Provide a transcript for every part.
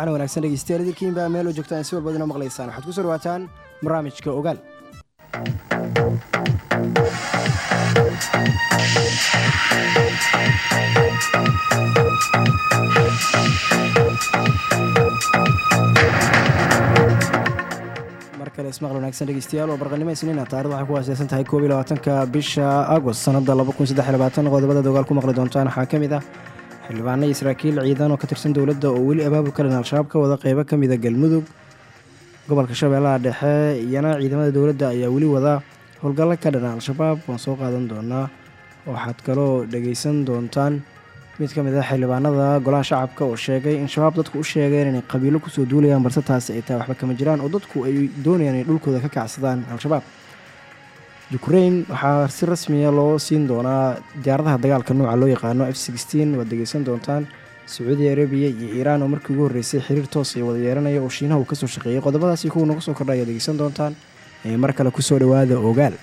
waxaana wanaagsan dhegeystayaal idilkiinbaa meel oo joogtaan si walbad inoo maqlaysaan. Waxaad ku soo dhawaataan barnaamijka ogaal. Ismaqal wanaagsan dhegeystayaal oo barqanimo isniina waxay ku aaseysan tahay koob iyo labaatanka bisha agost labaatan qodobada dogaal ku maqli doontaan waxaa ka mid ah xildhibaano iyo saraakiil ciidan oo ka tirsan dowladda oo weli abaabulka dhan al-shabaab ka wada qeybo ka mida galmudug gobolka shabeellaha dhexe iyana ciidamada dowladda ayaa weli wada howlgallo ka dhana al-shabaab. Waan soo qaadan doonaa waxaad kaloo dhegeysan doontaan mid ka mid ah xildhibaanada golaha shacabka oo sheegay in shabaab dadku u sheegeen inay qabiilo ku soo duulayaan balse taasi ay tahay waxba kama jiraan oo dadku ay doonayaan inay dhulkooda ka kacsadaan al-shabaab ukrain waxaa si rasmiya loo siin doonaa diyaaradaha dagaalka nooca loo yaqaano f waad degeysan doontaan sacuudi arabiya iyo iiraan oo markii ugu horreysay xiriir toos ay wada yeeranaya oo shiinaha uu ka soo shaqeeyay. Qodobadaasi kuwa nagu soo kordha ayaad degeysan doontaan mar kale ku soo dhowaada ogaal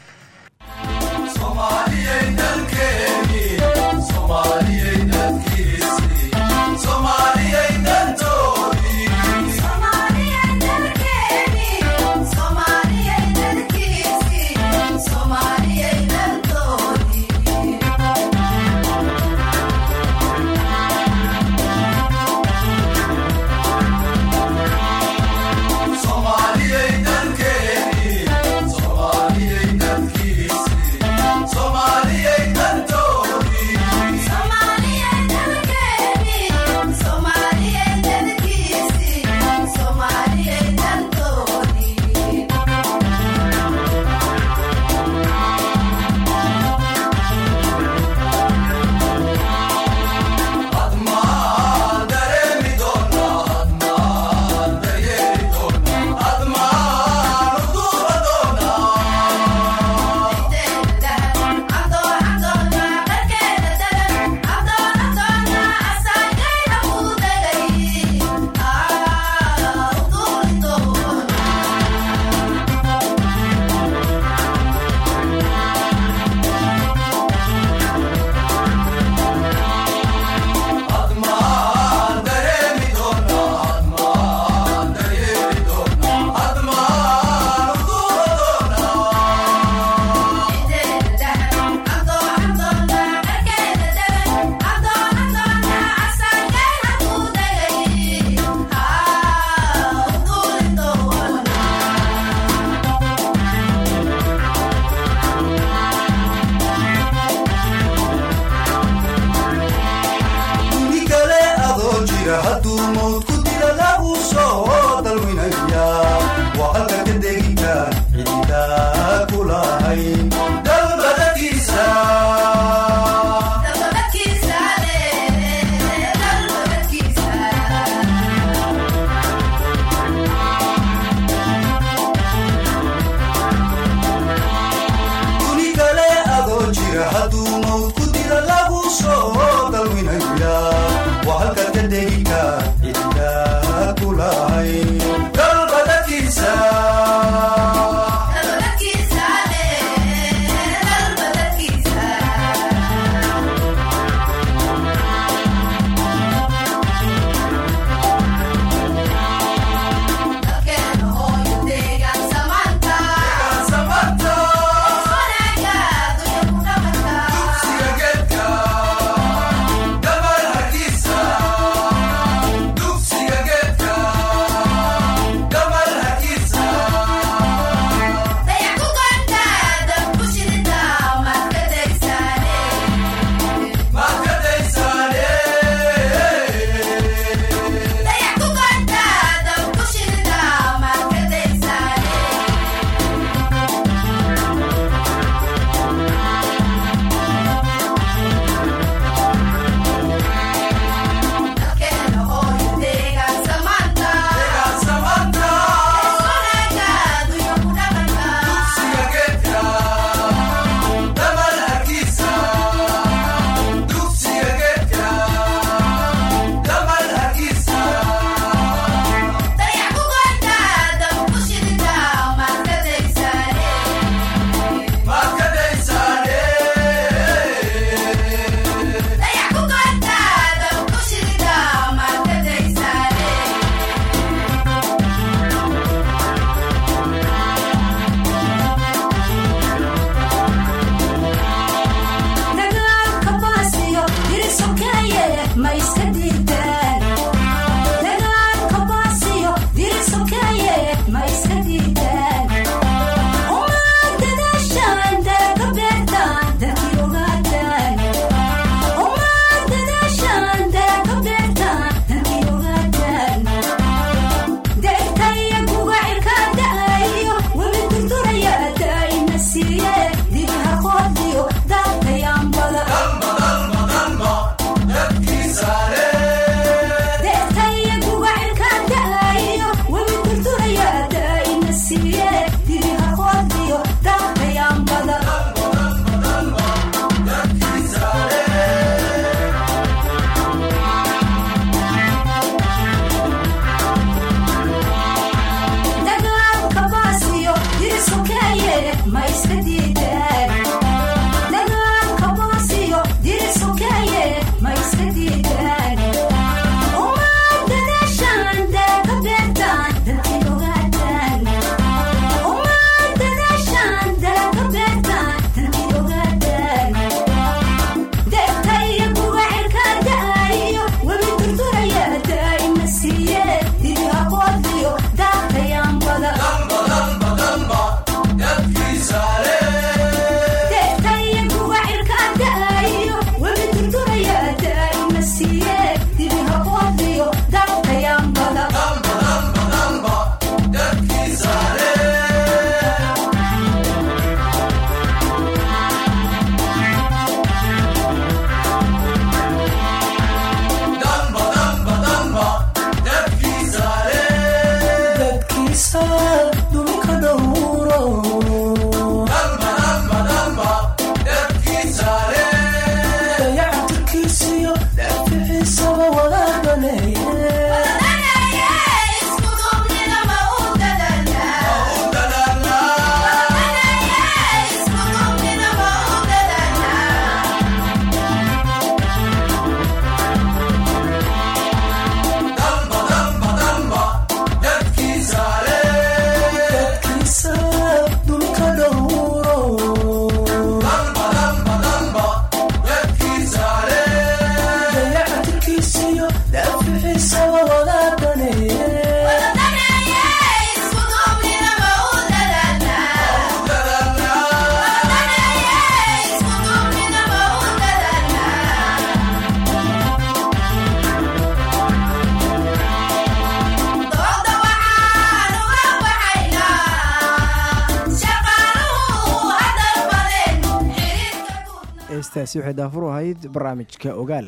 heestaasi waxay daafur u ahayd barnaamijka ogaal.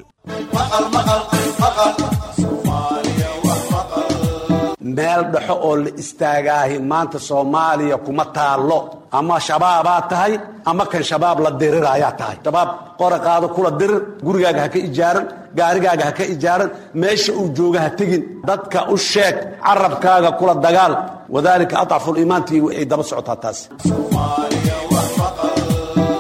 Meel dhexo oo la istaagaahi maanta soomaaliya kuma taallo. Ama shabaabaa tahay ama kan shabaab la diriraayaa tahay. Shabaab qora qaado kula dirir gurigaaga ha ka ijaaran gaarigaaga ha ka ijaaran meesha uu jooga ha tegin dadka u sheeg carabkaaga kula dagaal. Wadaalika adcafuliimaantii ay daba socotaa taas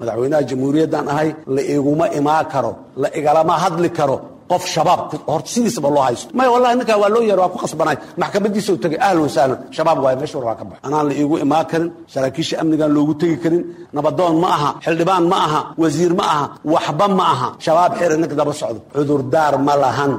madaxweynaha jamhuuriyaddan ahay la iguma imaan karo la igalama hadli karo qof shabaab hor sidiisaba loo haysto. Maya wallahi ninkaa waa loo yeer waa ku qasbanay. Maxkamadiisa u tegay ahlan wasahlan. Shabaab waay meesha war waa ka baxo anaan la iigu imaan karin saraakiisha amnigaan loogu tegi karin nabadoon ma aha xildhibaan ma aha wasiir ma aha waxba ma aha. Shabaab xiri ninka daba socdo. Cudurdaar ma lahan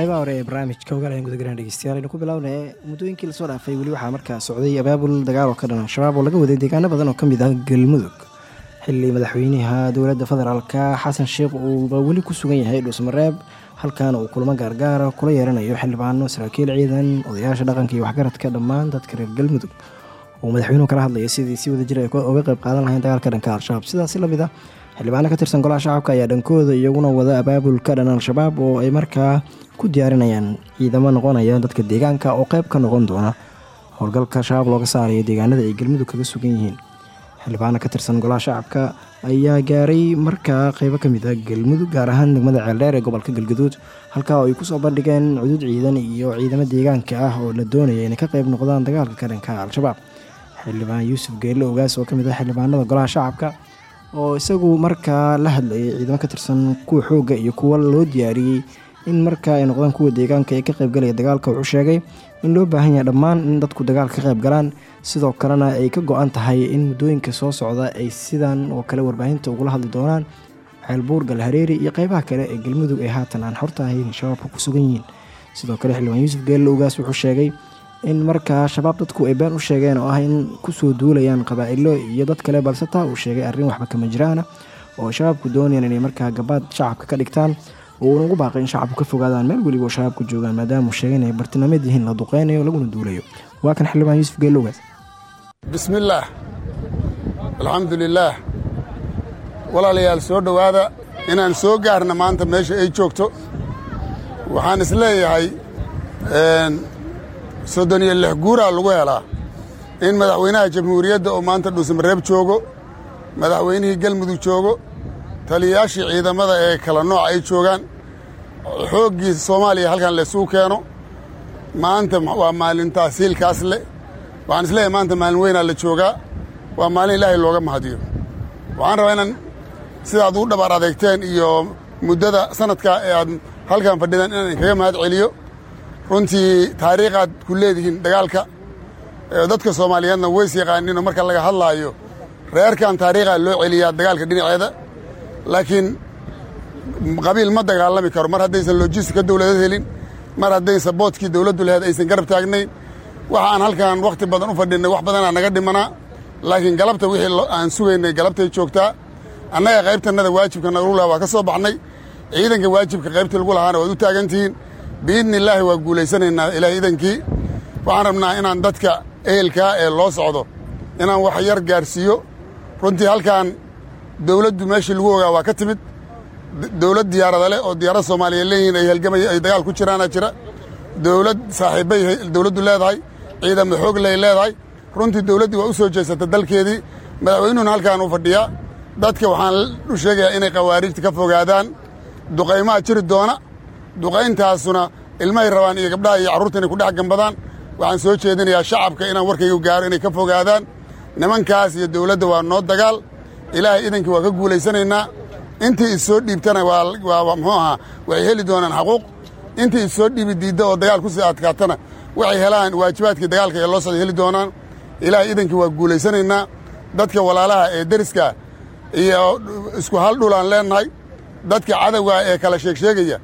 qaybaha hore ee barnaamijka ogaal ayaan gudagarana dhegeystayaal aynu ku bilaabnay muddooyinkii la soo dhaafay weli waxaa markaa socday abaabul dagaal oo ka dhan al-shabaab oo laga waday deegaano badan oo ka mid ah galmudug. Xilli madaxweynaha dowladda federaalka xasan sheekh uuba weli ku sugan yahay dhuusmareeb halkaana uu kulamo gaargaara kula yeeranayo xildhibaano saraakiil ciidan odayaasha dhaqanka iyo waxgaradka dhammaan dadka reer galmudug. Uu madaxweynuhu kala hadlaya sidii si wada jir ay uga qayb qaadan lahayn dagaalka dhanka al-shabaab. Sidaasi la mid ah xildhibaano ka tirsan golaha shacabka ayaa dhankooda iyaguna wada abaabul ka dhan al-shabaab oo ay markaa ku diyaarinayaan ciidamo noqonaya dadka deegaanka oo qayb ka noqon doona howlgalka shabaab looga saarayo deegaanada ay galmudug kaga sugan yihiin. Xildhibaano ka tirsan golaha shacabka ayaa gaaray markaa qeybo ka mid ah galmudug gaar ahaan degmada ceeldheer ee gobolka galgaduud halkaa oo ay ku soo bandhigeen cudud ciidan iyo ciidamo deegaanka ah oo la doonaya inay ka qayb noqdaan dagaalka ka dhanka al-shabaab. Xildhibaan yuusuf geelle ogaas oo ka mid ah xildhibaanada golaha shacabka oo isagu markaa la hadlayay ciidamo ka tirsan kuwa xoogga iyo kuwa loo diyaariyey in markaa ay noqdaan kuwa deegaanka ee ka qaybgalaya dagaalka wuxuu sheegay in loo baahan yahay dhammaan in dadku dagaalka ka qayb galaan. Sidoo kalena ay ka go-an tahay in muddooyinka soo socda ay sidan oo kale warbaahinta ugula hadli doonaan ceelbuur galhareeri iyo qeybaha kale ee galmudug ay haatan aan xorta ahayn shabaabka ku sugan yihiin. Sidoo kale xildhibaan yuusuf geelle ogaas wuxuu sheegay in markaa shabaab dadku ay been u sheegeen oo ah in ku soo duulayaan qabaa'ilo iyo dad kale balse taa uu sheegay arrin waxba kama jiraana oo shabaabku doonayaan inay markaa gabaad shacabka ka dhigtaan oo uuna ugu baaqay in shacabku ka fogaadaan meel weliba oo shabaabku joogaan maadaama uu sheegay inay bartilmaameed yihiin la duqeynayo laguna duulayo. Waa kan xildhibaan yuusuf geelogaas bismillaah alxamdu lilaah walaalayaal soo dhowaada inaan soo gaarna maanta meesha ay joogto. Waxaan is leeyahay soddon iyo lix guuraa lagu helaa. In madaxweynaha jamhuuriyadda oo maanta dhuusamareeb joogo madaxweynihii galmudug joogo taliyayaashii ciidamada ee kala nooc ay joogaan xooggii soomaaliya halkan laysugu keeno. Maanta waa maalin taasiilkaas leh. Waxaan is leeyahay maanta maalin weynaa la joogaa. Waa maalin ilaahay looga mahadiyo. Waxaan rabaa inaan sidaad u dhabar adeegteen iyo muddada sanadkaa ee aad halkan fadhidaan inaan inkaga mahad celiyo runtii taariikhaad ku leedihiin dagaalka. Dadka soomaaliyeedna ways yaqaaninoo marka laga hadlaayo reerkan taariikhaa loo celiyaa dagaalka dhinaceeda. Laakiin qabiil ma dagaalami karo. Mar haddaysan lojistika dawladad helin mar hadday saboodkii dawladdu laheed aysan garab taagnayn waxa aan halkan wakhti badan u fadhinnay wax badanaa naga dhimanaa. Laakiin galabta wixii aan sugaynay galabtay joogtaa. Annaga qaybtannada waajibka nagu laha waa ka soo baxnay. Ciidanka waajibka qaybtii lagu lahaana waad u taagantihiin biidni illaahi waa guulaysanaynaa ilaah idankii. Waxaan rabnaa inaan dadka ehelkaa ee loo socdo inaan wax yar gaarsiiyo. Runtii halkan dawladdu meeshii lagu ogaa waa ka timid. Dowlad diyaarada leh oo diyaarad soomaaliya leeyihiin ay halgamay ay dagaal ku jiraana jira. Dowlad saaxiibbay dowladdu leedahay ciidamo xoog lay leedahay. Runtii dowladdii waa u soo jeesata dalkeedii. Madaxweynuhuna halkaan u fadhiyaa. Dadka waxaan u sheegayaa inay khawaarijta ka fogaadaan. Duqaymaha jiri doona duqayntaasuna ilmahay rabaan iyo gabdhaha iyo carruurta inay ku dhex gambadaan. Waxaan soo jeedinayaa shacabka inaan warkayga gaaro inay ka fogaadaan. Nimankaas iyo dowladda waa noo dagaal. Ilaahay idankii waa ka guulaysanaynaa intii is soo dhiibtana waa muxuu ahaa waxay heli doonaan xaquuq intii is soo dhiibi diidda oo dagaal ku sii adkaatana waxay helaan waajibaadkii dagaalka ee loo socday heli doonaan. Ilaahay idankii waa guulaysanaynaa dadka walaalaha ee deriska iyo isku hal dhulaan leennahay dadka cadowga ee kala sheegsheegaya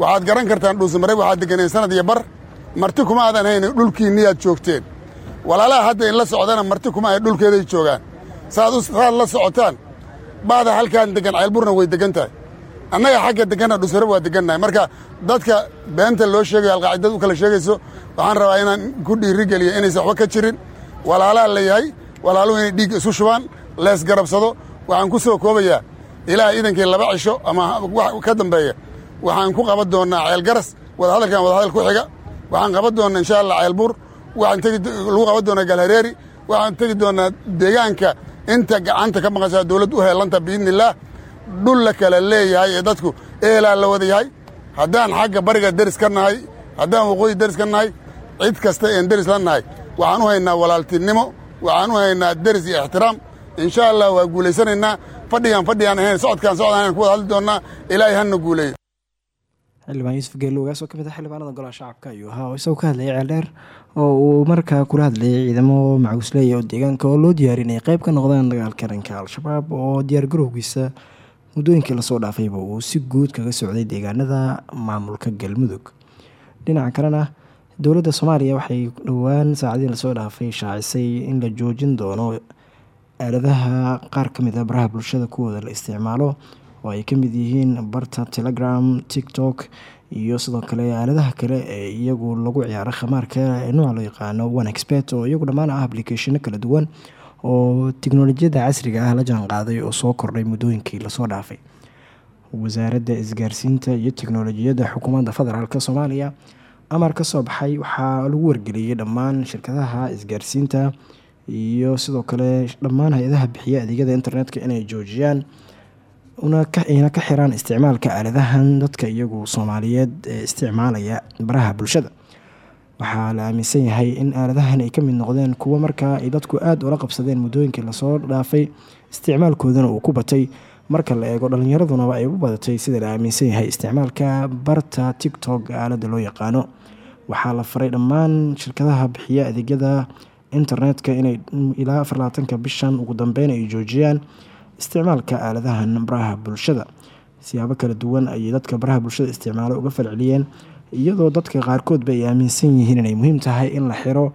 waxaad garan kartaan dhuusamareeb waxaad deganeen sanad iyo bar. Marti kuma aadan haynin dhulkiinniyaad joogteen. Walaalaha hadda in la socdana marti kuma ay dhulkeeday joogaan. Saad la socotaan baada halkaan deggan ceelburna way deggan tahay. Annaga xagga degganna dhuusamareeb waa deggannahay marka dadka beenta loo sheegayo alqaacidad u kala sheegayso waxaan rabaa inaan ku dhiiri geliyo inaysan waxba ka jirin. Walaalaa layahay walaaluhu inay dhiig isu shubaan lees garabsado. Waxaan ku soo koobayaa ilaahay idankii laba cisho ama ka dambeeya waxaan ku qaban doonnaa ceelgaras wadahadalkan wadahadal ku xiga. Waxaan qaban doonnaa insha allah ceelbuur waxaan tegi lagu qaban doonnaa galhareeri waxaan tegi doonnaa deegaanka inta gacanta ka maqashaa dowladdu u heellanta biidnillaah dhul la kala leeyahay ee dadku eelaa la wada yahay. Haddaan xagga bariga deris ka nahay haddaan waqooyi deris ka nahay cid kasta een deris la nahay. Waxaan u haynaa walaaltinimo waxaan u haynaa deris iyo ixtiraam. Insha allah waa guulaysanaynaa fadhigaan fadhigaan ahayn socodkaan socdaan ayaan ku wada hadli doonnaa. Ilaahay hanna guuleeyo xildhibaan yuusuf geelowgaas oo ka mid ah xildhibaanada golaha shacabka ayuu ahaa. Oo isagoo ka hadlayay ceeldheer oo uu markaa kula hadlayay ciidamo macawisleeya oo deegaanka oo loo diyaarinay qeyb ka noqdaan dagaalka dhanka al-shabaab oo diyaargarowgiisa muddooyinkii la soo dhaafayba uu si guud kaga socday deegaanada maamulka galmudug. Dhinaca kalena dowladda soomaaliya waxay dhowaan saacadiin la soo dhaafay shaacisay in la joojin doono aaladaha qaar ka mid a baraha bulshada kuwooda la isticmaalo oo ay ka mid yihiin barta telegram tiktok iyo sidoo kale aaladaha kale ee iyagu lagu ciyaaro khamaarka ee nooca loo yaqaano one expert oo iyagu dhammaan ah applicationo kala duwan oo tiknolojiyadda casriga ah la jaan qaaday oo soo kordhay muddooyinkii la soo dhaafay. Wasaaradda isgaarsiinta iyo tiknolojiyadda xukuumadda federaalk soomaaliya amar ka soo baxay waxaa lagu wargeliyey dhammaan shirkadaha isgaarsiinta iyo sidoo kale dhammaan hay'adaha bixiya adeegyada internetka inay joojiyaan ayna ka xiraan isticmaalka aaladahan dadka iyagu soomaaliyeed ee isticmaalaya baraha bulshada. Waxaa la aaminsan yahay in aaladahan ay ka mid noqdeen kuwo markaa ay dadku aada ula qabsadeen muddooyinkii la soo dhaafay isticmaalkoodana uu ku batay. Marka la eego dhalinyaradunaba ay u badatay sida la aaminsan yahay isticmaalka barta tiktok aalada loo yaqaano. Waxaa la faray dhammaan shirkadaha bixiya adeegyada internetka inay ilaa afarlaatanka bishan ugu dambeyn ay joojiyaan isticmaalka aaladahan baraha bulshada. Siyaabo kala duwan ayay dadka baraha bulshada isticmaalo uga falceliyeen iyadoo dadka qaarkoodba ay aaminsan yihiin inay muhiim tahay in la xiro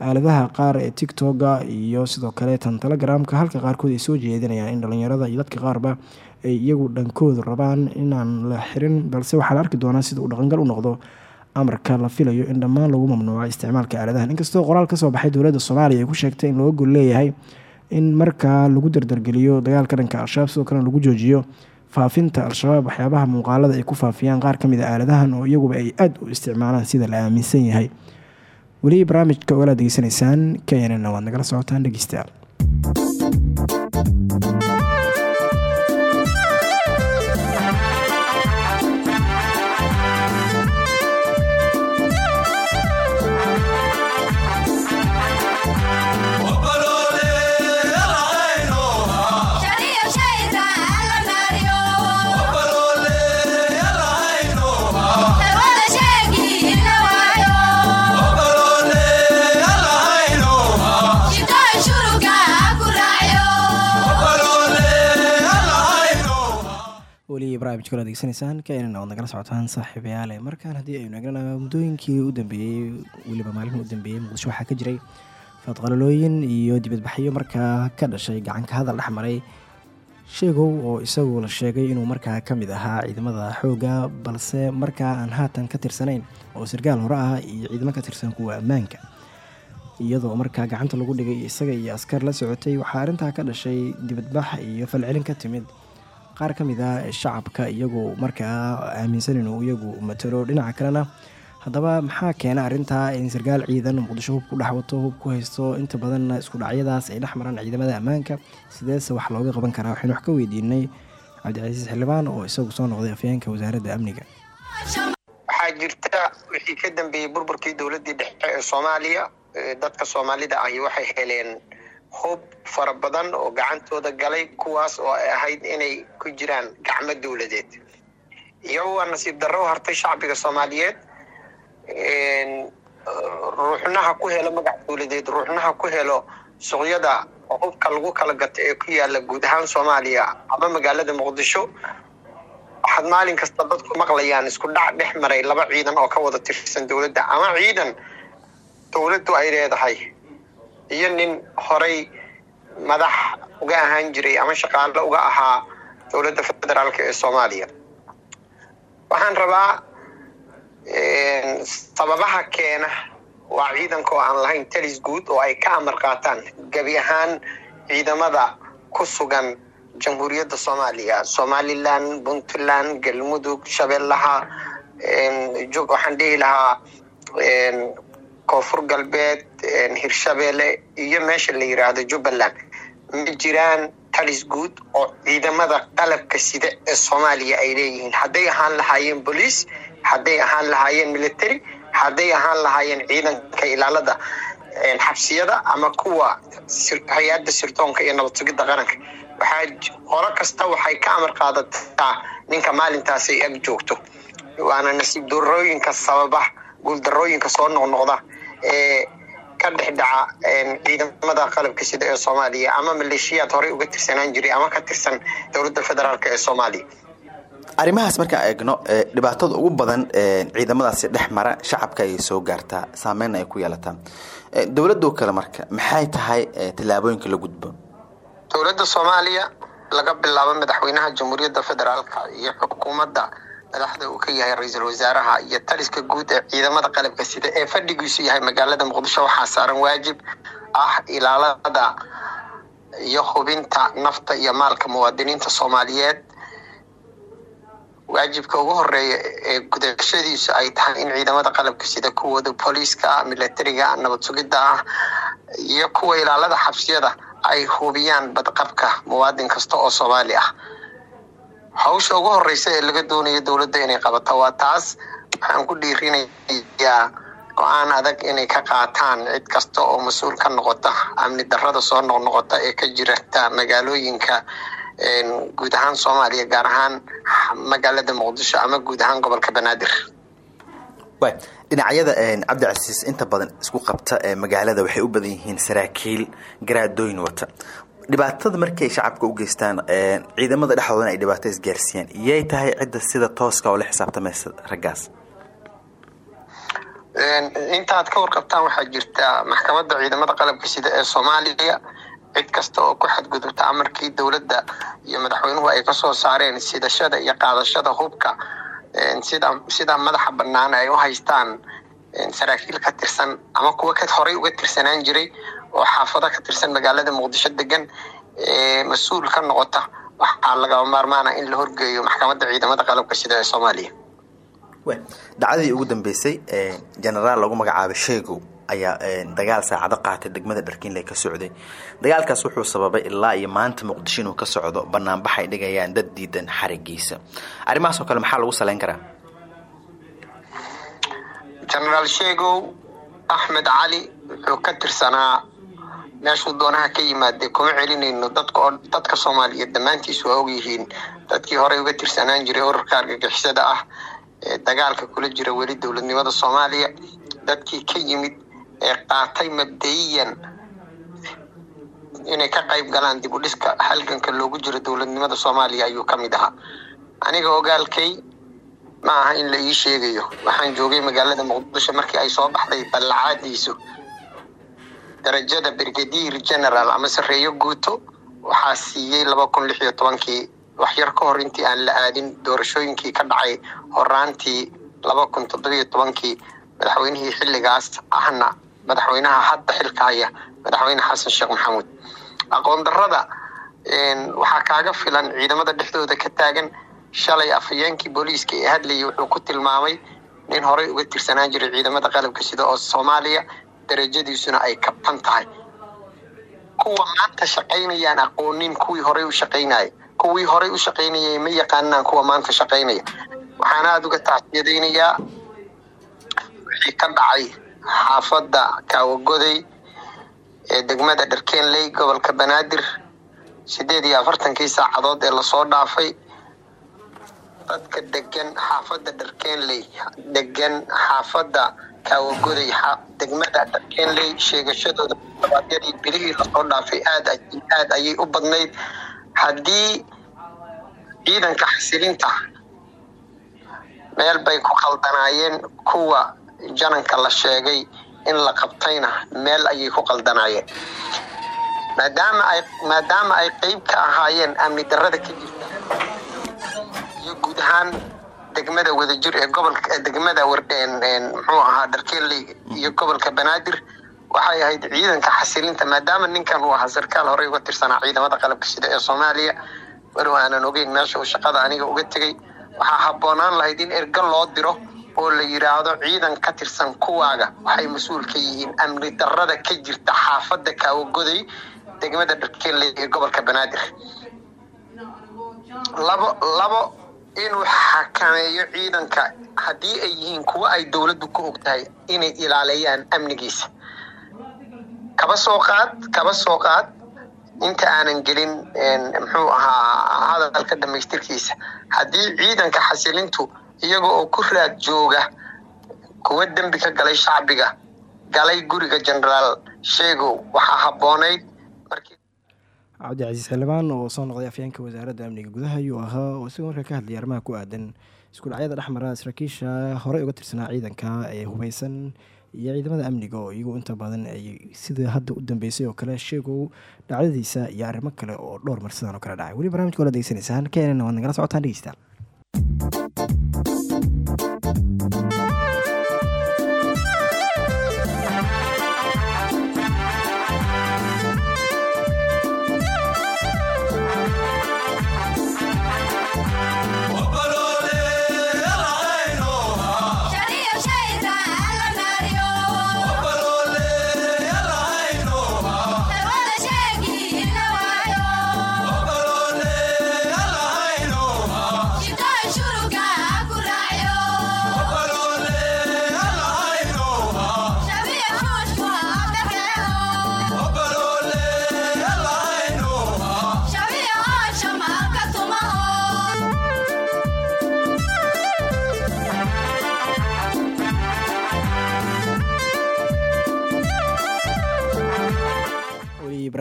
aaladaha qaar ee tiktoka iyo sidoo kale tan telegramka. Halka qaarkood ay soo jeedinayaan in dhalinyarada iyo dadka qaarba ay iyagu dhankoodu rabaan inaan la xirin balse waxaa la arki doonaa sida uu dhaqangal u noqdo amarka la filayo in dhammaan lagu mamnuuco isticmaalka aaladahan. Inkastoo qoraal ka soo baxay dowladda soomaaliya ay ku sheegtay in looga gol leeyahay in markaa lagu dardargeliyo dagaalka dhanka al-shabaab sidoo kalena lagu joojiyo faafinta al-shabaab waxyaabaha muuqaalada ay ku faafiyaan qaar ka mid a aaladahan oo iyaguba ay aada u isticmaalaan sida la aaminsan yahay. Weli barnaamijka ogala degeysanaysaan kenana waad nagala socotaan dhegeystayaal barnamijka la degeysanaysaan keenana waad nagala socotaan saaxiibayaale markaan haddii aynu eegnana muddooyinkii u dambeeyey weliba maalmihii u dambeeyey muqdisho waxaa ka jiray faadqalalooyin iyo dibadbaxyo markaa ka dhashay gacanka hadal dhex maray. Sheegow oo isagu la sheegay inuu markaa ka mid ahaa ciidamada xoogga balse markaa aan haatan ka tirsanayn oo sarkaal hore ah iyo ciidamo ka tirsan kuwa ammaanka iyadoo markaa gacanta lagu dhigay isaga iyo askar la socotay waxaa arrintaa ka dhashay dibadbax iyo falcelin ka timid qaar ka mid ah shacabka iyagu markaa aaminsan inuu iyagu matalo dhinaca kalena haddaba maxaa keena arrintaa in sarkaal ciidan muqdisho hub ku dhex wato hub ku haysto? Inta badanna isku dhacyadaas ay dhex maraan ciidamada ammaanka. Sideese wax looga qaban karaa waxaynu wax ka weydiinay cabdicasiis xildhibaan oo isagu soo noqday afyeenka wasaaradda amniga. Waxaa jirta wixii ka dambeeyey burburkii dowladdii dhexe ee soomaaliya dadka soomaalida ahi waxay heleen hub fara badan oo gacantooda galay kuwaas oo ay ahayd inay ku jiraan gacmo dowladeed. Iyago waa nasiib darro hartay shacbiga soomaaliyeed ruuxnaha ku helo magac dowladeed ruuxnaha ku helo suqyada hubka lagu kala gato ee ku yaalla guud ahaan soomaaliya ama magaalada muqdisho waxaad maalin kasta dadku maqlayaan isku dhac dhex maray laba ciidan oo ka wada tirsan dowladda. Ama ciidan dowladdu ay leedahay iyo nin horay madax uga ahaan jiray ama shaqaalo uga ahaa dowladda federaalk ee soomaaliya. Waxaan rabaa sababaha keena waa ciidanka oo aan lahayn talis guud oo ay ka amar qaataan gebi ahaan ciidamada ku sugan jamhuuriyadda soomaaliya. Somalilan puntland galmudug shabeellaha waxaan dhihi lahaa koonfur galbeed hirshabeelle iyo meesha la yiraahdo jubbaland. Ma jiraan talis guud oo ciidamada qalabka sida ee soomaaliya ay leeyihiin. Hadday ahaan lahaayeen boliis hadday ahaan lahaayeen military hadday ahaan lahaayeen ciidanka ilaalada xabsiyada ama kuwa hay'adda sirdoonka iyo nabad sugidda qaranka. Waxaa qolo kasta waxay ka amar qaadataa ninka maalintaasay ag joogto. Waana nasiib darooyinka sababa guuldarooyinka soo noqnoqda ee ka dhex dhaca ciidamada qalabka sida ee soomaaliya ama maleeshiyaad horey uga tirsanaan jiray ama ka tirsan dowladda federaalk ee soomaaliya arrimahaas markaan eegno dhibaatada ugu badan ciidamadaasi dhex mara shacabka ayay soo gaartaa saameyn ay ku yeelataa dowladoo kale marka maxay tahay tallaabooyinka la gudbo? Dowladda soomaaliya laga bilaabo madaxweynaha jamhuuriyadda federaalka iyo xukuumadda madaxda uu ka yahay ra'iisul wasaaraha iyo taliska guud ee ciidamada qalabka sida ee fadhigiisu yahay magaalada muqdisho waxaa saaran waajib ah ilaalada iyo hubinta nafta iyo maalka muwaadiniinta soomaaliyeed. Waajibka ugu horreeya ee gudashadiisu ay tahay in ciidamada qalabka sida kuwooda booliiska militariga nabad sugidda ah iyo kuwa ilaalada xabsiyada ay hubiyaan badqabka muwaadin kasta oo soomaali ah hawsha ugu horeysa ee laga doonayo dowladda inay qabato waa taas. Waxaan ku dhiirinayaa go'aan adag inay ka qaataan cid kasta oo mas'uul ka noqota amni darrada soo noqnoqota ee ka jirta magaalooyinka guud ahaan soomaaliya gaar ahaan magaalada muqdisho ama guud ahaan gobolka banaadir. Dhinacyada cabdicasiis inta badan isku qabta magaalada waxay u badan yihiin saraakiil garaadooyin wata dhibaatada markay shacabka u geystaan ciidamada dhexdoodana ay dhibaato isgaarsiiyaan iyay tahay cidda sida tooska oo la xisaabtamaysa raggaas. Intaad ka warqabtaan waxaa jirta maxkamadda ciidamada qalabka sida ee soomaaliya cid kasta oo ku xadgudubta amarkii dowladda iyo madaxweynuhu ay ka soo saareen sidashada iyo qaadashada hubka sida sida madaxa bannaan ay u haystaan saraakiil ka tirsan ama kuwa ka horey uga tirsanaan jiray oo xaafado ka tirsan magaalada muqdisho degan ee mas'uul ka noqota waxaa lagaba maarmaana in la horgeeyo maxkamadda ciidamada qalabka sida ee soomaaliya dhacdadii ugu dambeysay genaraal lagu magacaabay sheegow ayaa dagaal saacado qaatay degmada dharkiinle ka socday. Dagaalkaas wuxuu sababay ilaa iyo maanta muqdisho inuu ka socdo banaanbax ay dhigayaan dad diidan xarigiisa. Arrimahaas oo kale maxaa lagu saleyn karaa? Genaraal sheegow axmed cali wuxuu ka tirsanaa meeshuu doonaha ka yimaadee kuma celinayno dadka oo dadka soomaaliyeed dhammaantiis waa ogyihiin dadkii horey uga tirsanaan jiray ururka argagixisada ah ee dagaalka kula jira weli dowladnimada soomaaliya. Dadkii ka yimid ee qaatay mabdayiyan inay ka qayb galaan dib u dhiska halganka loogu jiro dowladnimada soomaaliya ayuu ka mid ahaa. Aniga ogaalkay ma aha in la ii sheegayo. Waxaan joogay magaalada muqdisho markii ay soo baxday ballacaadiisu darajada brigadier general ama sareeyo guuto waxaa siiyey laba kun lix iyo tobankii waxyar ka hor intii aan la aadin doorashooyinkii ka dhacay horaantii laba kun toddobiyo tobankii madaxweynihii xilligaas ahna madaxweynaha hadda xilka haya madaxweyne xasan sheekh maxamuud. Aqoon darrada waxaa kaaga filan ciidamada dhexdooda ka taagan shalay afhayeenkii booliiska ee hadlayay wuxuu ku tilmaamay nin horey uga tirsanaan jiray ciidamada qalabka sida oo soomaaliya darajadiisuna ay kabtan tahay. Kuwa maanta shaqaynayaan aqoonin kuwii horey u shaqaynaya kuwii horey u shaqaynayay ma yaqaanaan kuwa maanta shaqaynaya. Waxaan aada uga tacsiyadaynayaa wixii ka dhacay xaafadda kaawagoday ee degmada dharkeenley gobolka banaadir. Sideed iyo afartankii saacadood ee la soo dhaafay dadka degan xaafadda dharkeenley degan xaafadda kaawagoday degmada dharkeenley sheegashadooda dabaadyadii bilihii la soo dhaafay aad ayay u badnayd. Haddii ciidanka xasilinta meel bay ku khaldanaayeen kuwa jananka la sheegay in la qabtayna meel ayay ku qaldanaayeen. Maadaama ay qeyb ka ahaayeen amni darrada ka jirta iyo guud ahaan degmada wadajir ee gobolka degmada muxuu ahaa dharkeeley iyo gobolka banaadir waxay ahayd ciidanka xasilinta maadaama ninkan uu ahaa sarkaal horey uga tirsanaa ciidamada qalabka sida ee soomaaliya. Walow aanan ogeyn meesha uu shaqada aniga uga tegey waxaa habboonaan lahayd in erga loo diro oo la yidhaahdo ciidan ka tirsan kuwaaga. Waxay mas'uul ka yihiin amni darrada ka jirta xaafadda kaawagoday degmada dharkeenley ee gobolka banaadir. Labo labo inuu xakameeyo ciidanka haddii ay yihiin kuwo ay dowladdu ka og tahay inay ilaaleeyaan amnigiisa. Kaba soo qaad kaba soo qaad. Inta aanan gelin muxuu ahaa hadalka dhamaystirkiisa. Haddii ciidanka xasilintu iyaga oo ku raad jooga kuwa dembi ka galay shacbiga galay guriga genaraal sheegow waxaa habboonayd cabdicasiis xildhibaan oo soo noqday afyeenka wasaaradda amniga gudaha ayuu ahaa oo isagoo markaa ka hadlayay arrimaha ku aadan isku dhacyada dhexmara saraakiisha horey uga tirsanaa ciidanka ee hubeysan iyo ciidamada amniga oo iyagu inta badan ay sida hadda u dambeysay oo kale sheegow dhacdadiisa iyo arrimo kale oo dhowr mar sidaan oo kale dhacay. Weli barnamijka ola degeysanaysaan keenana waad nagala socotaan dhegeystayaal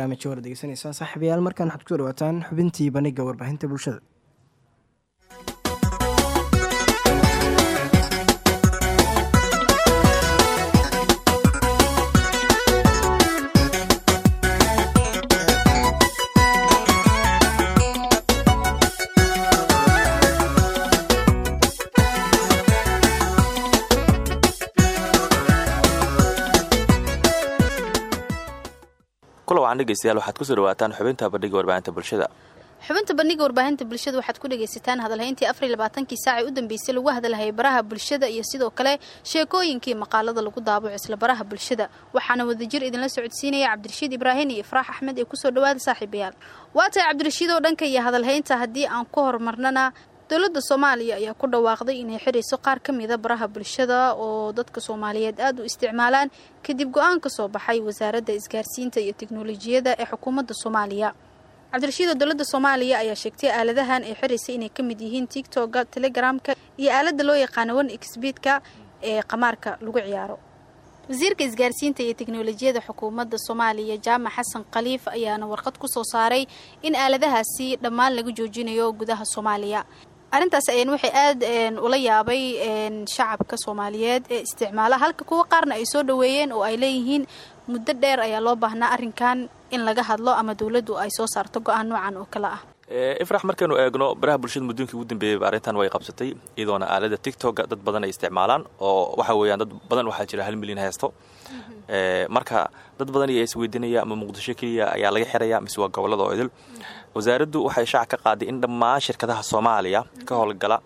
barnaamijka hore degeysanaysaan saaxiibayaal markaan waxaad ku soo dhawaataan xubintii bandhiga warbaahinta bulshada dhegeystayaal waxaad ku soo dhawaataan xubinta bandhiga warbaahinta bulshada. Xubinta bandhiga warbaahinta bulshada waxaad ku dhegaysataan hadalhayntii afar iyo labaatankii saacii u dambeysay lagu hadalhayay baraha bulshada iyo sidoo kale sheekooyinkii maqaalada lagu daabaco isla baraha bulshada. Waxaana wadajir idinla socodsiinaya cabdirashiid ibraahim iyo ifraax axmed ee ku soo dhawaada saaxiibayaal. Waa tahay cabdirashiid oo dhanka iyo hadalhaynta haddii aan ku horumarnana dowladda soomaaliya ayaa ku dhawaaqday inay xirayso qaar ka mida baraha bulshada oo dadka soomaaliyeed aada u isticmaalaan kadib go'aan ka soo baxay wasaaradda isgaarsiinta iyo teknolojiyadda ee xukuumadda soomaaliya. Cabdirashiidoo dowladda soomaaliya ayaa sheegtay aaladahan ay xiraysay inay ka mid yihiin tigtogga telegramka iyo aaladda loo yaqaano one exbidka ee qamaarka lagu ciyaaro. Wasiirka isgaarsiinta iyo teknolojiyadda xukuumadda soomaaliya jaamac xasan khaliif ayaana warqad ku soo saaray in aaladahaasi dhammaan laga joojinayo gudaha soomaaliya arrintaas waxay aada ula yaabay shacabka soomaaliyeed ee isticmaala. Halka kuwa qaarna ay soo dhoweeyeen oo ay leeyihiin muddo dheer ayaa loo baahnaa arrinkan in laga hadlo ama dowladdu ay soo saarto go'aan noocan oo kale ah. Ifrax markaynu eegno baraha bulshada mudoonkii ugu dambeeyeyba arrintan way qabsatay iyadoona aalada tictoka dad badan ay isticmaalaan oo waxa weeyaan dad badan waxaa jira hal milyan haysto. Marka dad badan ayaa isweydiinaya ama muqdisho keliya ayaa laga xiraya mise waa gobollada oo idil wasaaraddu waxay shaac ka qaaday in dhammaan shirkadaha soomaaliya ka howlgala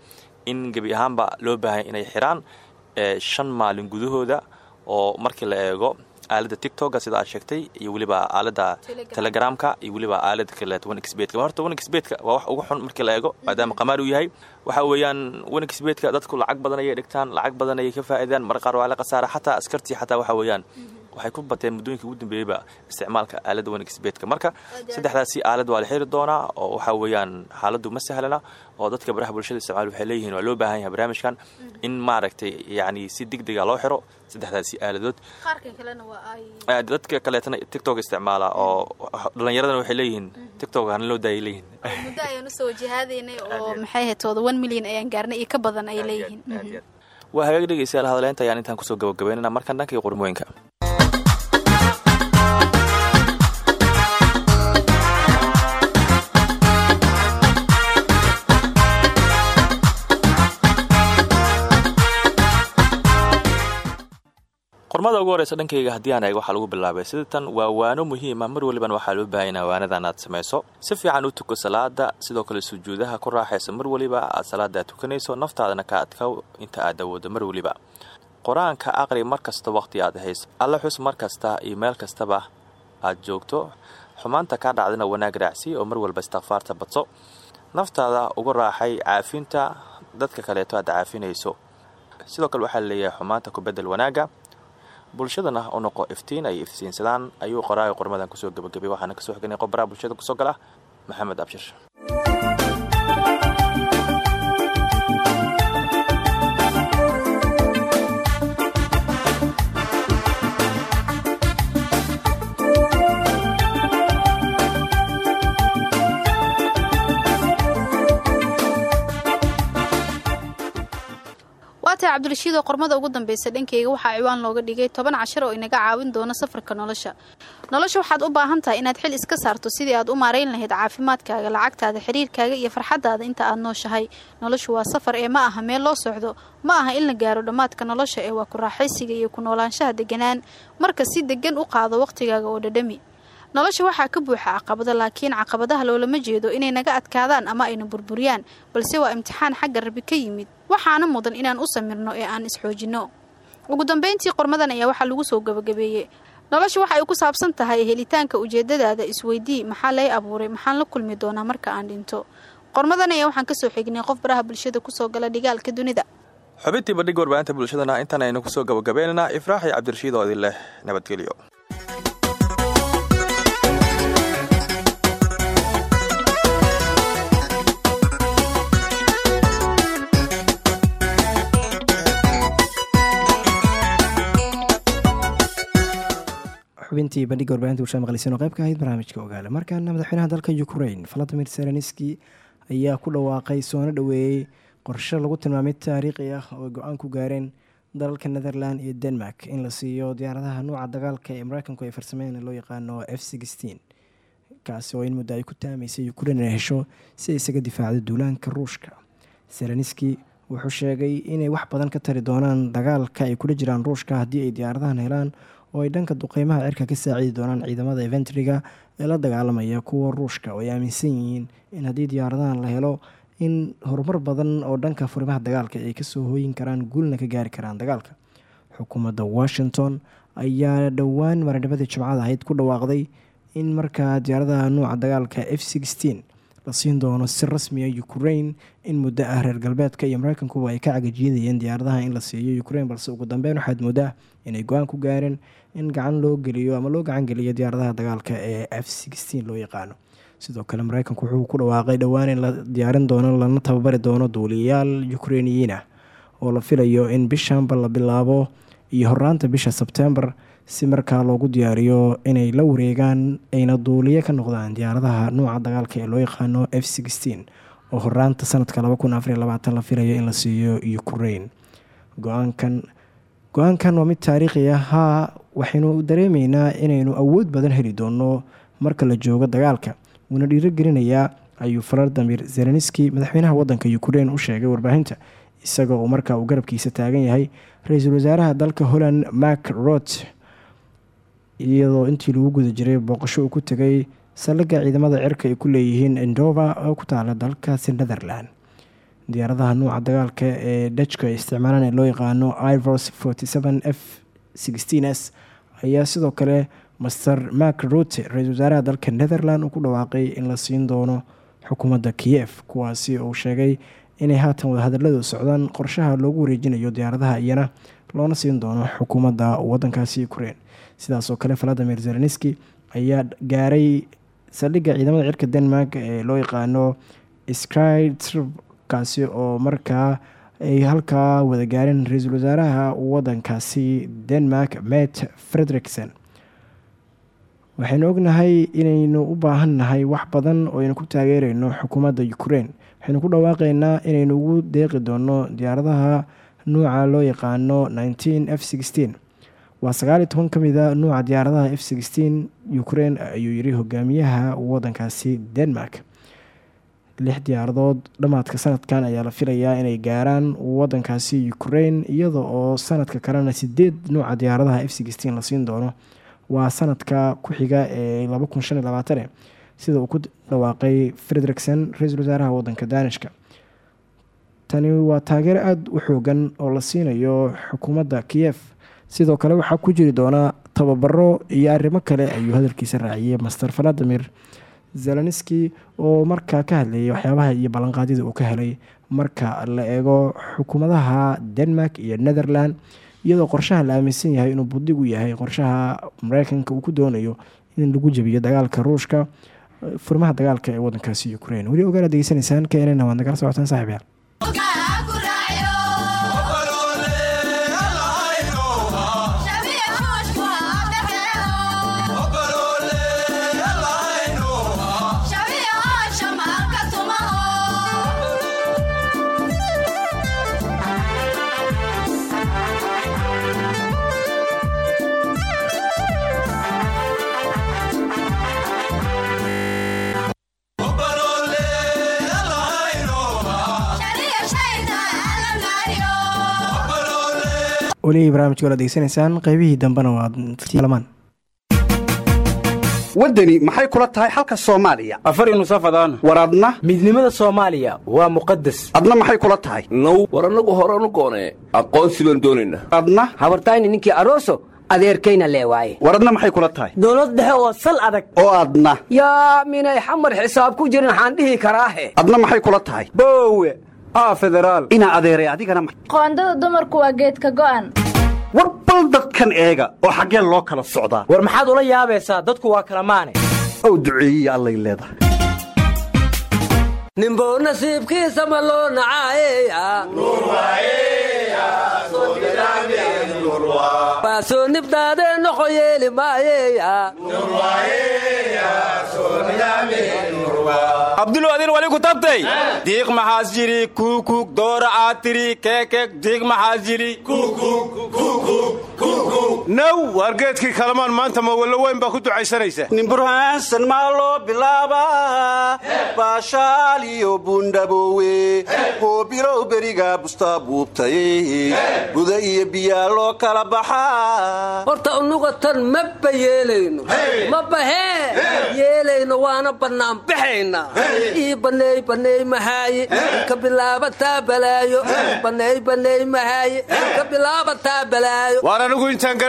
in gebi ahaanba loo baahanya inay xiraan shan maalin gudahooda oo markii la eego aalada tictoka sida aad sheegtay iyo weliba aalada telegramka. Iyo weliba aalada kale onexbedka horta onexbedka waa wax ugu xun markii la eego maadaama qamaar uu yahay. Waxa weeyaan onexbedka dadku lacag badan ayay dhigtaan lacag badan ayay ka faa'iidaan mar qaar waa la khasaara xataa askartii xataa waxa weeyaan waxay ku bateen muddooyinkii ugu dambeeyeyba isticmaalka aalada onexbedka marka saddexdaasi aalad waa la xiri doonaa oo waxa weeyaan xaaladdu ma sahlana oo dadka baraha bulshada isticmaal waxay leeyihiin waa loo baahan yahay barnaamijkan in maaragtay yacni si degdega loo xiro saddexdaasi aaladood. Dadka kaleetana tictok isticmaala oo dhallinyaradana waxay leeyihiin tictok hana loo daayay leeyihiin. Muddo ayaan u soo wajahaadaynay oo maxay ahayd tooda one milyan ayaan gaarnay iyo ka badan ay leeyihiin. Waa hagaag dhegeystayaal hadaleynta ayaan intaan ku soo gabagabeynana markan dhankii qormooyinka qormada ugu horeysa dhankayga haddii aan eeg waxaa lagu bilaabay sida tan waa waano muhiima mar waliban waxaa loo baahanya waanadan aad samayso si fiican u tuko salaada sidoo kale sujuudaha ku raaxaysa mar waliba aad salaada aad tukanayso naftaadana ka adkow inta aad awoodo mar weliba qur'aanka aqri mar kasta aad hayso alla xus mar iyo meel kastaba aad joogto. Xumaanta kaa dhacdana wanaag raacsi oo mar walba istikfaarta badso. Naftaada uga raaxay caafinta dadka kaleeto aad caafinayso. Sidoo kale waxaa la leeyahay xumaanta ku bedel bulshadana u noqo iftiin ay iftiinsadaan ayuu qoraayo qormadan ku soo gabagabay waxaana ka soo xignay qof baraha bulshada ku soo gala maxamed abshir waatay cabdirashiidoo qormada ugu dambeysa dhankeyga waxaa ciwaan looga dhigay toban cashar oo inaga caawin doona safarka nolosha. Nolosha waxaad u baahan tahay inaad xil iska saarto sidii aad u maarayn lahayd caafimaadkaaga lacagtaada xiriirkaaga iyo farxadaada inta aad nooshahay. Noloshu waa safar ee ma aha meel loo socdo ma aha in la gaaro dhammaadka nolosha ee waa ku raaxaysiga iyo ku noolaanshaha deganaan. Marka si degan u qaado wakhtigaaga oo dhadhami nolosha waxaa ka buuxa caqabado laakiin caqabadaha loolama jeedo inay naga adkaadaan ama ayna burburiyaan balse waa imtixaan xagga rabi ka yimid. Waxaana mudan inaan u samirno ee aan isxoojinno. Ugu dambayntii qormadan ayaa waxaa lagu soo gabagabeeyey. Nolosha waxa ay ku saabsan tahay helitaanka ujeedadaada isweydii maxaa lay abuuray maxaan la kulmi doonaa marka aan dhinto. Qormadan ayaa waxaan ka soo xignay qof baraha bulshada ku soo gala dhigaalka dunida. Xubintii bandhig warbaahinta bulshadana intaan aynu ku soo gabagabeynana ifraax iyo cabdirashiid oo idin leh nabadgelyo xubintii bandhiga warbaahinta bulshada maqlisiin oo qayb ka ahayd barnaamijka ogaale. Markaana madaxweynaha dalka ukrain valadimir zelenski ayaa ku dhawaaqay soona dhoweeyey qorshe lagu tilmaamay taariikhi ah oo go'aan ku gaareen dalalka netherland iyo denmark in la siiyo diyaaradaha nuuca dagaalka ee mareykanku ay farsameyn loo yaqaano f kaasi oo in muddo ay ku taamaysay ukrain inay hesho si ay isaga difaacdo duulaanka ruushka. Zelenski wuxuu sheegay inay wax badan ka tari doonaan dagaalka ay kula jiraan ruushka haddii ay diyaaradahan helaan oo ay dhanka duqeymaha cirka ka saacidi doonaan ciidamada eventriga ee la dagaalamaya kuwa ruushka oo ay aaminsan yihiin in haddii diyaaradahan la helo in horumar badan oo dhanka furimaha dagaalka ay ka soo hooyin karaan guulna ka gaari karaan dagaalka. Xukuumadda washington ayaa dhowaan maranimadii jimcada ahayd ku dhawaaqday in markaa diyaaradaha nuuca dagaalka f sixteen la siin doono si rasmiya ukrain in muddo ah reer galbeedka iyo mareykankuba ay ka cagajiidayeen diyaaradaha in la siiyo ukrain balse ugu dambeyn waxaad moodaa inay go'aan ku gaareen in gacan loo geliyo ama loo gacan geliyo diyaaradaha dagaalka ee f sixteen loo yaqaano. Sidoo kale mareykanku wuxuu ku dhawaaqay dhowaan in la diyaarin doono lana tababari doono duuliyayaal ukreiniyiin ah oo la filayo in bishanba la bilaabo iyo horaanta bisha sebtembar si markaa loogu diyaariyo inay la wareegaan ayna duuliye ka noqdaan diyaaradaha nuuca dagaalka ee loo yaqaano f oo horaanta sanadka la filayo in la siiyo ukrain go'aankan waa mid taariikhi ah haa waxaynu dareemaynaa inaynu awood badan heli doono marka la joogo dagaalka wuuna dhiirogelinayaa ayuu valadimir zelenski madaxweynaha wadanka ukrein u sheegay warbaahinta isagoo uu markaa uu garabkiisa taagan yahay. Ra'iisul wasaaraha dalka holland mark rot iyadoo intii lagu guda jiray booqasho uu ku tegay saldhigga ciidamada cirka ay ku leeyihiin endova oo ku taala dalkaasi netherland diyaaradaha nuuca dagaalka ee dajka isticmaalaan ee loo yaqaano ivors f s ayaa sidoo kale master mark rute ra'isul wasaaraha dalka netherland uu ku dhawaaqay in la siin doono xukuumadda kiyef kuwaasi uu sheegay inay haatan wadahadaladu socdaan qorshaha loogu wareejinayo diyaaradaha iyana loona siin doono xukuumadda wadankaasi ukrein sidaasoo kale valadimir zelenski ayaa gaaray saldhigga ciidamada cirka denmark ee loo yaqaano skrytr kaasi oo markaa ay halkaa wada gaareen ra'iisul wasaaraha wadankaasi denmark met frederiksen. Waxaynu ognahay inaynu u baahan nahay wax badan oo aynu ku taageereyno xukuumadda ukrein waxaynu ku dhawaaqeynaa inaynu ugu deeqi doono diyaaradaha nuuca loo yaqaano f waa sagaaliyo toban ka mid a nuuca diyaaradaha f sixteen ukrein ayuu yiri hogaamiyaha wadankaasi denmark. Lix diyaaradood dhammaadka sanadkan ayaa la filayaa inay gaaraan wadankaasi ukrein iyada oo sanadka kalena sideed nuuca diyaaradaha f sixteen la siin doono. Waa sanadka ku xiga ee laba kun shan iyo labaatane sida uu ku dhawaaqay frederiksen ra'iisul wasaaraha wadanka danishka. Tani waa taageero aada u xoogan oo la siinayo xukuumadda kiyef sidoo kale waxaa ku jiri doona tababaro iyo arrimo kale ayuu hadalkiisa raaciyey master valadimir zelenski oo markaa ka hadlayay waxyaabaha iyo ballanqaadyada uu ka helay marka la eego xukuumadaha denmark iyo netherland iyadoo qorshaha la aaminsan yahay inuu buddig u yahay qorshaha mareykanka uu ku doonayo in lagu jebiyo dagaalka ruushka furmaha dagaalka ee wadankaasi ukrein weli ogaana degeysanaysaan k nn waad nagala socotaan saaxiibyaal weli barnaamijka wala degeysanaysaan qeybihii dambena waadlamaan waddani maxay kula tahay xalka soomaaliya? Afar nusafadaan war adna? Midnimada soomaaliya waa muqadas adna maxay kula tahay? Now war annagu horanu goonee aqoonsi baan doonaynaa adna? Habartayni ninkii aroso adeerkayna lee waaye. War adna maxay kula tahay? Dowlad dhexe oo sal adag. Oo adna. Yaa minay xamar xisaab ku jirin waxaan dhihi karaahe adna maxay kula tahay? Boowe aa federaal inaa adeeray adigana qoondada dumarku waa geedka go'an. War bal dadkan eega oo xaggee loo kala socdaa. War maxaad ula yaabaysaa? Dadku waa kala maane. Ow duceeyiya allay leedahay. Ninbow nasiibkiisa ma loo nacaayeyaa soo nibdaadee noqo yeeli maayeya abdulu adin wali ku tabtay. Diiq maxaas jiri doora aad tiri keekek diiq maxaas jiri naw waargeedkii kalamaan maanta mawallo weyn baa ku ducaysanaysa. Nimburhaansan maa loo bilaabaa baashaaliyo buundhaboowe hoobilow berigaa bustaa buubtay. Buda iyo biyaa loo kala baxaa horta unuga tan mabba yeelayno. Mabbahee yeelayno waana bannaanbaxaynaa ii banneey banneey mahaaye ka bilaabataa balaayo. Banneey banneey mahaaye ka bilaabataa balaayo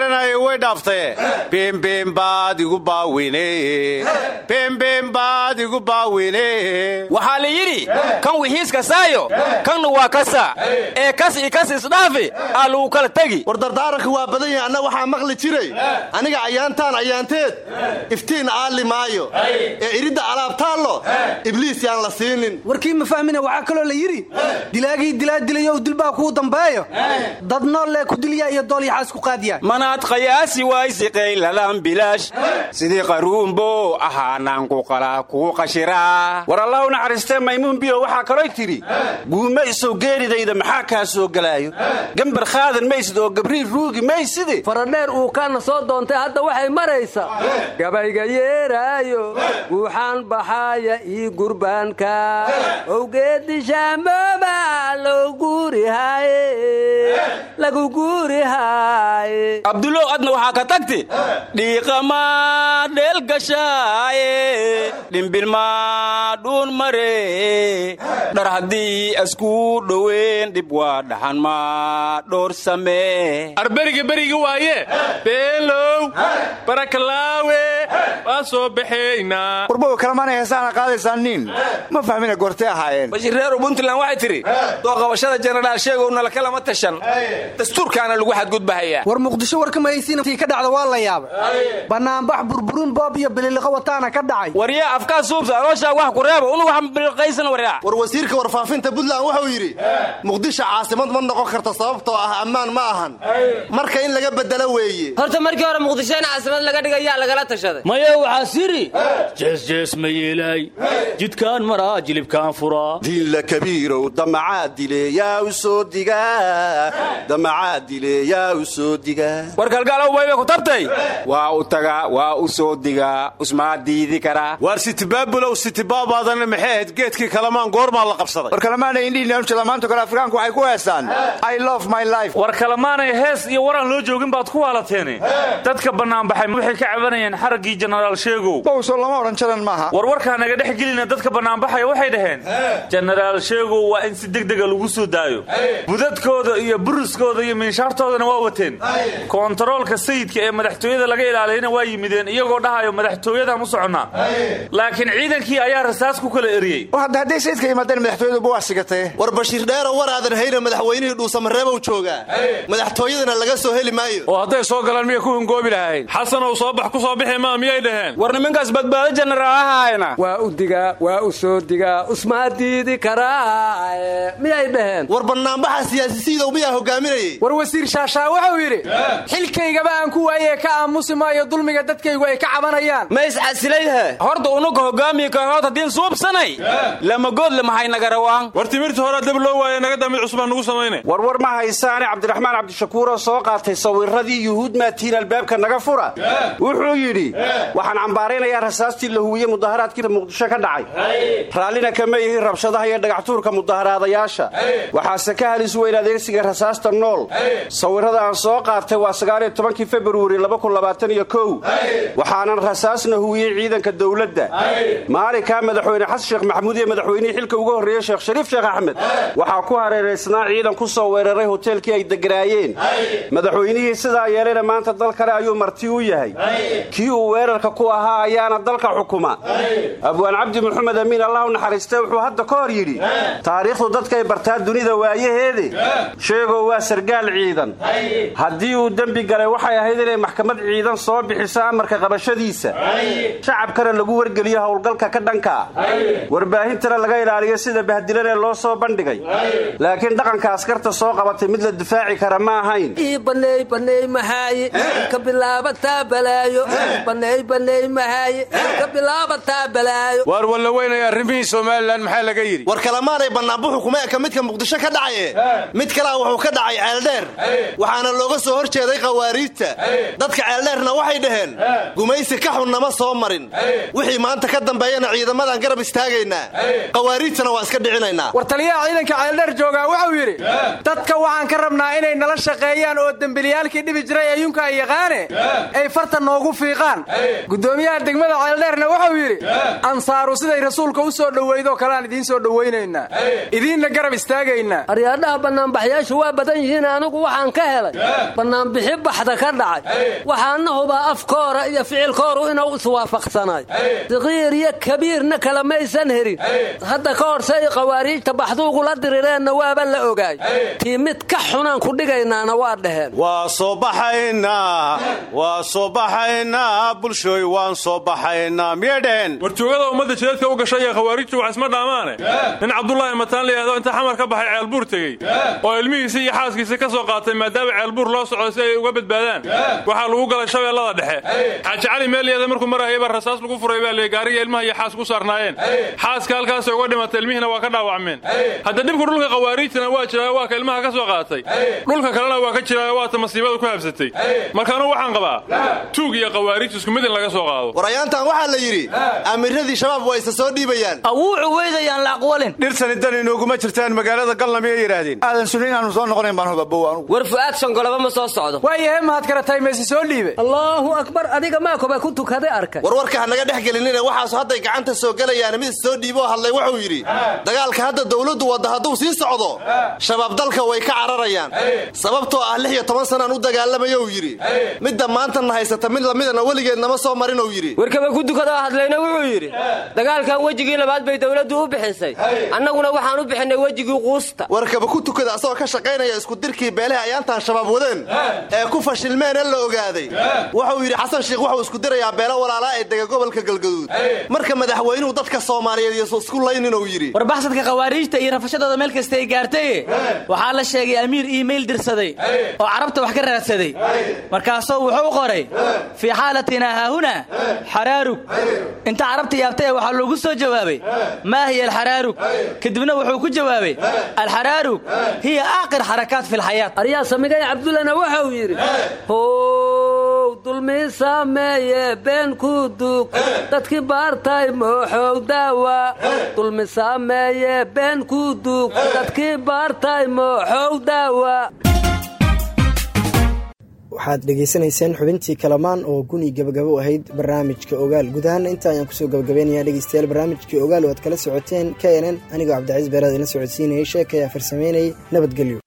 garanaya way dhaaftaye beembeem baad igu baawine. Beembeem baad igu baawine. Waxaa la yidhi kan wixiiska saayo kanna waa kasa ee kas i kas isdhaafi aa lagu kala tegi. War dardaaranka waa badan yahay anna waxaa maqli jiray. Aniga ayaantaan ayaanteed iftiin aalli maayo. Ee iridda alaabtaallo ibliis yaan la siinin. Warkii ma fahmina waxaa kaloo la yidhi dilaagii dilaa dilayow dilbaa kuu dambeeyo dad noolle ku dilyaa iyo doolyaxaas ku qaadiyaa maad qayaasi waysi qayladan bilaash sidii qaruunbo ahaanaan ku qalaa kuu qashiraa war allah u naxariistee maymuun biyo waxaa kalooy tidhi guuma isow geeridayda maxaa kaa soo gelaayo gambar khaadan maysid oo gabriil ruugi maysidi faradheer uu kaana soo doontay hadda waxay maraysaa gabayga yeeraayo guuxaan baxaaya ii gurbaanka. Owgeedishaamooba loo guurihaaye abdulow adna waxaa ka tagti. Dhiiqamaa dheelgashaaye dhimbilmaa dhuun mare dhar haddii askuu dhoweyn dhib waa dhaxan maa dhoor samee. Arberiga berigi waaye. Beelow barakalaawe waa soo baxaynaa warboga kalemaana heesaana qaadaysaan nin. Ma fahmina goortee ahaayeen? Bashireeru puntland waxay tidhi dooqabashada jenaraal sheegow nalaka lama tashan. Dastuurkaana lagu xadgudbahayaa mahaysiintii ka dhacda waa la yaabay. Banaanbax burburin boob iyo bililiqo wataana ka dhacay. Waryaa afkaa suubsa alooshaa wax ku reeba. Unu wax bililqaysan waryaa war wasiirka warfaafinta puntland wuxuu yidhi muqdisho caasimad ma noqon karto sababtoo ah ammaan ma ahan. Marka in laga bedelo weeye. Horta markii hore muqdisho in caasimad laga dhigayaa lagala tashaday. Maya waxaa siri jeesjees ma yeelay. Jidkaan maraa jilibkaan furaa. Diinla kabiirow damacaa dile yaa u soo digaa. Damacaa dile yaa u soo digaa war kalgaalow wayba ku tabtay. Waa u tagaa waa u soo digaa usmaa diidi karaa waar sitibaabulow sitibaabaadana maxay ahayd? Geedkii kalamaan goormaa la qabsaday. War kalemaana indhiinamjada maanta kale afrikaanku waxay ku heestaan i love my life. War kalemaanay hees iyo waraan loo joogin baad ku waalateene dadka bannaanbaxay waxay ka cabanayeen xaraggii jenaraal sheegow bowso lama odhan jaran maaha. War warkaa naga dhex gelina dadka bannaanbaxaya waxay dhaheen jenaraal sheegow waa in si degdega lagu soo daayo. Budadkooda iyo buruskooda iyo minshaartoodana waa wateen koontaroolka sayidka ee madaxtooyada laga ilaaliyana waa yimideen iyagoo dhahayo madaxtooyadaan u soconnaa laakiin ciidankii ayaa rasaas ku kala eriyey. Hadda hadday sayidka yimaadeen madaxtooyaduba waa sigatee war bashiir dheero war aadan hayna madaxweynihii dhuusamareebow joogaa madaxtooyadana laga soo heli maayo. Oo hadday soo galaan miya ku hungoobi lahayn xasanow soo bax ku soo bixi maa miyay dhaheen. War nimankaas badbaado jenaraalahaayna waa u digaa waa u soo digaa usmaa diidi karaa miyay dhaheen? War bannaanbaxa siyaasisiidow miyaa hogaaminayey war wasiir shaashaa wuxuu yidhi xilkaygaba aan ku waayee ka aamusi maayo dulmiga dadkaygu ay ka cabanayaan. Ma iscasilayhe horta unuga hogaamiyi kahood haddiin suubsanay lamagoodle maxay naga rawaan. War timirtii hore dab loo waaye naga damid cusbaan nugu samayne. War war ma haysaane cabdiraxmaan cabdishakuuroo soo qaatay sawiradii yuhuud maatiin albaabka naga fura. Wuxuu yidhi waxaan cambaaraynayaa rasaastii la huwiye mudaharaadkii muqdisho ka dhacay. Raallina kama yihiin rabshadaha iyo dhagaxtuurka mudaharaadayaasha. Waxaase ka halis weyn adeegsiga rasaasta nool. Sawirada aan soo qaatay waa sagaaliyo tobankii februari waxaanan rasaasna huwiyey ciidanka dowladda. Maalinkaa madaxweyne xasan sheekh maxamuud iyo madaxweynihii xilka uga horreeyey sheekh shariif sheekh axmed. Waxaa ku hareeraysnaa ciidan ku soo weeraray hoteelkii ay deganaayeen madaxweynihii sidaa yeelayna maanta dal kale ayuu marti u yahay. Kii uu weerarka ku ahaa ayaana dalka xukuma. Abwaan cabdi maxamed amiin allah u naxariistee wuxuu hadda ka hor yidhi taariikhdu dadkay bartaa dunida waayaheede. Sheegoo waa sargaal ciidan. Haddii uu dembi galay waxay ahayd inay maxkamad ciidan soo bixiso amarka qabashadiisa. Shacabkana lagu wargeliyo howlgalka ka dhankaa warbaahintana laga ilaaliyo sida bahdilan ee loo soo bandhigay. Laakiin dhaqanka askarta soo qabatay mid la difaaci kara ma ahayn. Ii baneey baneey mahaaye ka bilaabataa balaayo. Baneey baneey mahaaye ka bilaabataa balaayo. Waar walla weynaya arrimihii somalilan maxaa laga yidhi? War kalamaanay bannaanbuxu kuma eka midka muqdisho ka dhacaye mid kalea wuxuu ka dhacay ceeldheer waxaana looga soo hor jeeday khawaariijta. Dadka ceeldheerna waxay dhaheen gumaysi ka xun nama soo marin. Wixii maanta ka dambeeyana ciidamadan garab istaagaynaa khawaariijtana waa iska dhicinaynaa. War taliyaha ciidanka ceeldheer joogaa wuxuu yidhi dadka waxaan ka rabnaa inay nala shaqeeyaan oo dembiliyaalkii dhibi jiray ayuunka ay yaqaane ay farta noogu fiiqaan. Gudoomiyaha degmada ceeldheerna wuxuu yidhi ansaaru siday rasuulka u soo dhoweydoo kaleaan idiin soo dhowaynaynaa. Idiinna garab istaagaynaa. Aryaadhaha bannaanbaxyaashu waa badan yihiin anigu waxaan ka helay. Bannaanbixi baxda ka dhacay. Waxaana hubaa afkoora iyo ficilkooru inuu iswaafaqsanay saqiir iyo kabiirna kale maysan herin. Hadda ka horse ay khawaariijta baxduugula dirireenna waaba la ogaay. Tii mid ka xunaan ku dhigaynaana waa dhaheen. Waa soo baxaynaa waa soo baxaynaa bulshooy waan soo baxaynaa miyay dhaheen. Warjoogada ummadda jidadka u gashay ee khawaarijtu wax isma dhaamaane. Nin cabdulaahi mataan layihahdo inta xamar ka baxay ceelbuur tegey. Oo ilmihiisii iyo xaaskiisii ka soo qaatay maadaama ceelbuur loo socdo si ay uga badbaadaan. Waxaa lagu galay shabeellada dhexe. Xaaji cali meelyada markuu marahaya baa rasaas lagu furay baa lee gaariga ilmaha iyo xaas ku saarnaayeen. Xaaska halkaasay uga dhimatay ilmihiina waa ka dhaawacmeen. Hadda dhibku dhulka khawaarijtana waa jiraa waa ka ilmaha ka soo qaatay. Dhulka kalena waa ka jiraa waata masiibada ku habsatay markaanu waxaan qabaa tuug iyo khawaarij isku mid in laga soo qaado. Warayaantan waxaa la yidhi amiiradii shabaab waa isa soo dhiibayaan. Awuucu weydayaan la aqwalin. Dhirsani dan inooguma jirtaan magaalada galna miyay yidhaahdeen? Aadan suni inaanu soo noqonayn baan hubabow anugu war fu'aad shongolaba ma soo socdo waayahe mahad karatay meesi soo dhiibe allaahu akbar adiga maakoba ku tukaday arkay warwarka ha naga dhex gelinina waxaasu hadday gacanta soo gelayaan mid is soo dhiiboo hadlay wuxuu yidhi dagaalka hadda dawladdu wadda hadduu sii socdo shabaab dalka way ka cararayaan. Sababtoo ah lix iyo toban sanaan u dagaalamayo uu yidhi. Midda maantana haysata mid lamidana weligeed nama soo marin uu yidhi. Warkaba ku dukadoo hadlayna wuxuu yidhi dagaalkan wejigii labaad bay dawladdu u bixisay. Annaguna waxaan u bixinnay wejigii quusta. Warkaba ku tukada asagoo ka shaqaynaya iskudirkii beelaha ayaantaan shabaab wadeen ee ku fashilmeen ee la ogaaday. Wuxuu yidhi xasan sheikh wuxuu isku dirayaa beelo walaalaa ee dega gobolka galgaduud. Marka madaxweynuhu dadka soomaaliyeed iyo isku laynin uu yidhi warbaxsadka khawaariijta iyo rafashadooda meel kasta ay gaartay waxaa la sheegay amiir iimayl dirsaday oo carabta wax ka raadsaday. Markaasuu wuxuu qoray fii xaalatina haahuna xaraarug inta carabta yaabtay waxaa loogu soo jawaabay maa hiya alxaraarug kadibna wuxuu ku jawaabay alxaraarug hiya aaqir xarakaat fi yidhi how dulmi sameeye been ku dug dadkii baartay mooxow daawa dulmi sameeye been ku dug dadkii baartay mooxow daawa waxaad dhegaysanayseen xubintii kalamaan oo guni gabagabo ahayd barnaamijka ogaal. Guud ahaana inta ayaan ku soo gabagabaynayaa dhegeystayaal barnaamijkii ogaal oo aad kala socoteen k n n. Anigoo cabdicaiis beeraad ila socodsiinayay sheekaya farsamaynayay nabadgelyo